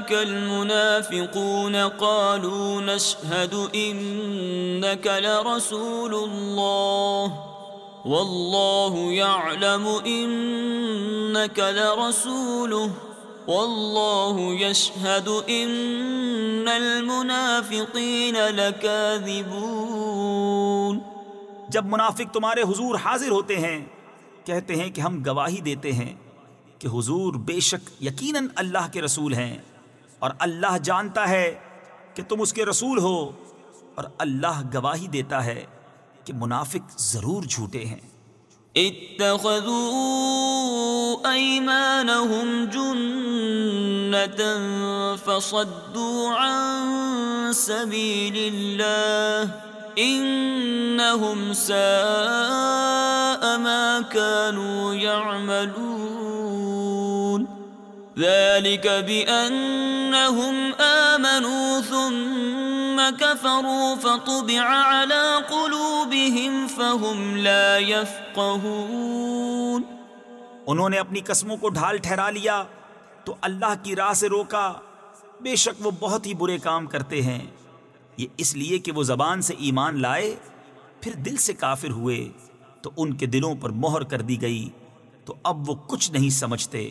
جاءك المنافقون قالوا نشهد انك لرسول الله والله يعلم انك لرسوله والله يشهد ان المنافقين لكاذبون جب منافق تمہارے حضور حاضر ہوتے ہیں، کہتے ہیں کہ ہم گواہی دیتے ہیں کہ حضور بے شک یقیناً اللہ کے رسول ہیں۔ اور اللہ جانتا ہے کہ تم اس کے رسول ہو، اور اللہ گواہی دیتا ہے کہ منافق ضرور جھوٹے ہیں۔ اتخذوا ايمانهم جنة فصدوا عن سبيل الله انهم ساء ما كانوا يعملون۔ ذلك بانهم امنوا ثم كفروا فطبع على قلوبهم فهم لا يفقهون. انہوں نے اپنی قسموں کو ڈھال ٹھہرا لیا، تو اللہ کی راہ سے روکا۔ بے شک وہ بہت ہی برے کام کرتے ہیں۔ یہ اس لیے کہ وہ زبان سے ایمان لائے، پھر دل سے کافر ہوئے، تو ان کے دلوں پر مہر کر دی گئی، تو اب وہ کچھ نہیں سمجھتے۔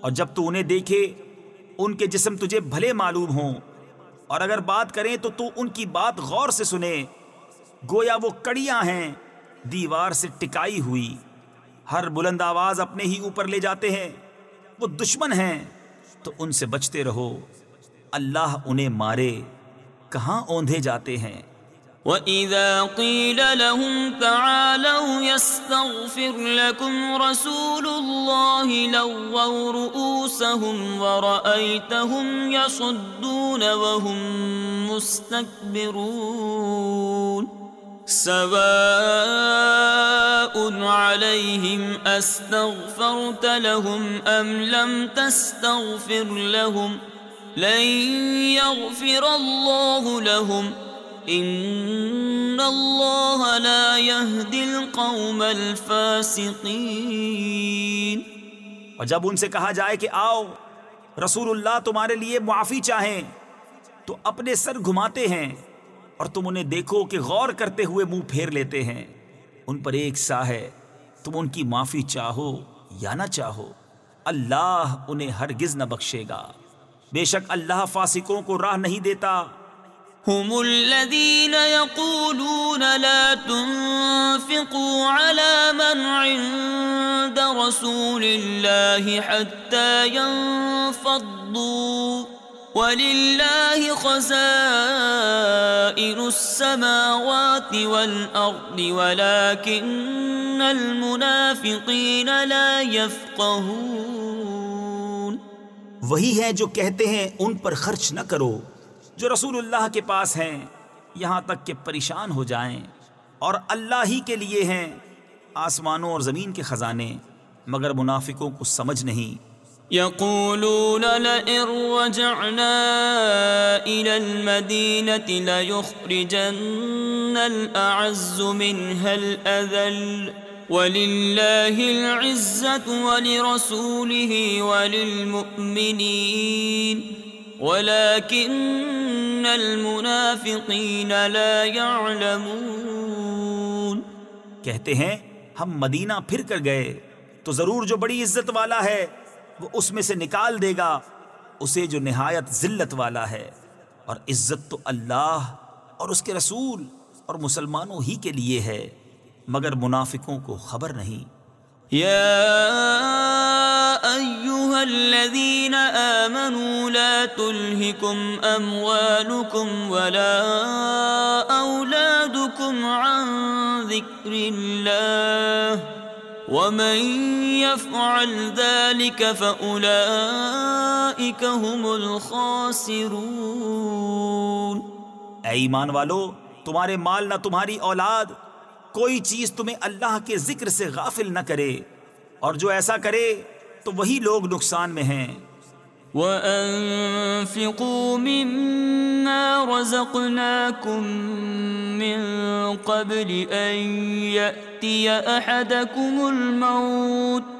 اور جب تو انہیں دیکھے، ان کے جسم تجھے بھلے معلوم ہوں۔ اور اگر بات کریں تو تو ان کی بات غور سے سنے گویا وہ کڑیاں ہیں، دیوار سے ٹکائی ہوئی۔ ہر بلند آواز اپنے ہی اوپر لے جاتے ہیں۔ وہ دشمن ہیں۔ تو ان سے بچتے رہو۔ اللہ انہیں مارے۔ کہاں اوندھے جاتے ہیں؟ وَإِذَا قِيلَ لَهُمْ تَعَالَوْا يَسْتَغْفِرْ لَكُمْ رَسُولُ اللَّهِ لَوَّوْا رُؤُوسَهُمْ وَرَأَيْتَهُمْ يَصُدُّونَ وَهُمْ مُسْتَكْبِرُونَ سواء عليهم استغفرت لهم ام لم تستغفر لهم لن يغفر الله لهم ان الله لا يهدي القوم الفاسقين اور جب ان سے کہا جائے کہ آؤ، رسول اللہ تمہارے لیے معافی چاہیں، تو اپنے سر گھماتے ہیں اور تم انہیں دیکھو کہ غور کرتے ہوئے منہ پھیر لیتے ہیں۔ ان پر ایک سا ہے، تم ان کی معافی چاہو یا نہ چاہو، اللہ انہیں ہرگز نہ بخشے گا۔ بے شک اللہ فاسقوں کو راہ نہیں دیتا۔ هم الذين يقولون لا تنفقوا على من عند رسول الله حتى ينفضوا. ولله خزائن السماوات والأرض، ولكن المنافقين لا يفقهون. وہی ہیں جو کہتے ہیں، ان پر خرچ نہ کرو۔ جو رسول اللہ کے پاس ہیں، یہاں تک کہ پریشان ہو جائیں اور اللہ ہی کے لیے ہیں آسمانوں اور زمین کے خزانے، مگر منافقوں کو سمجھ نہیں۔ يقولون لئن رجعنا إلى المدينة ليخرجن الأعز منها الأذل ولله العزة ولرسوله وللمؤمنين ولكن المنافقين لا يعلمون. کہتے ہیں، ہم مدینہ پھر کر گئے، تو ضرور جو بڑی عزت والا ہے، وہ اس میں سے نکال دے گا، اسے جو نہایت ذلت والا ہے۔ اور عزت تو اللہ اور اس کے رسول اور مسلمانوں ہی کے لیے ہے، مگر منافقوں کو خبر نہیں۔ يا أيها الذين آمنوا لا تلهكم أموالكم ولا أولادكم عن ذكر الله ومن يفعل ذلك فأولئك هم الخاسرون اے ایمان والو، تمہارے مال نہ تمہاری اولاد کوئی چیز تمہیں اللہ کے ذکر سے غافل نہ کرے اور جو ایسا کرے تو وہی لوگ نقصان میں ہیں۔ وَأَنفِقُوا مِمَّا رَزَقْنَاكُم مِّن قَبْلِ أَن يَأْتِيَ أَحَدَكُمُ الْمَوْتُ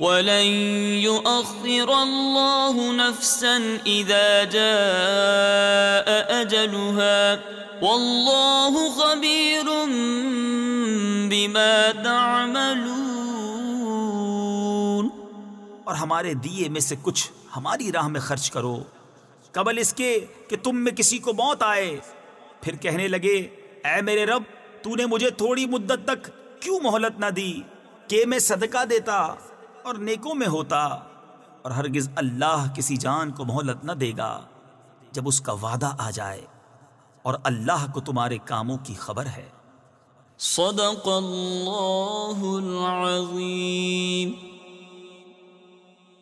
ولن يؤخر الله نفسا إذا جاء أجلها والله خبير بما تعملون اور ہمارے دیے میں سے کچھ ہماری راہ میں خرچ کرو۔ قبل اس کے کہ تم میں کسی کو موت آئے، پھر کہنے لگے، اے میرے رب، تو نے مجھے تھوڑی مدت تک کیوں مہلت نہ دی؟ کہ میں صدقہ دیتا اور نیکوں میں ہوتا اور ہرگز اللہ کسی جان کو مہلت نہ دے گا جب اس کا وعدہ آ جائے اور اللہ کو تمہارے کاموں کی خبر ہے۔ صدق اللہ العظیم۔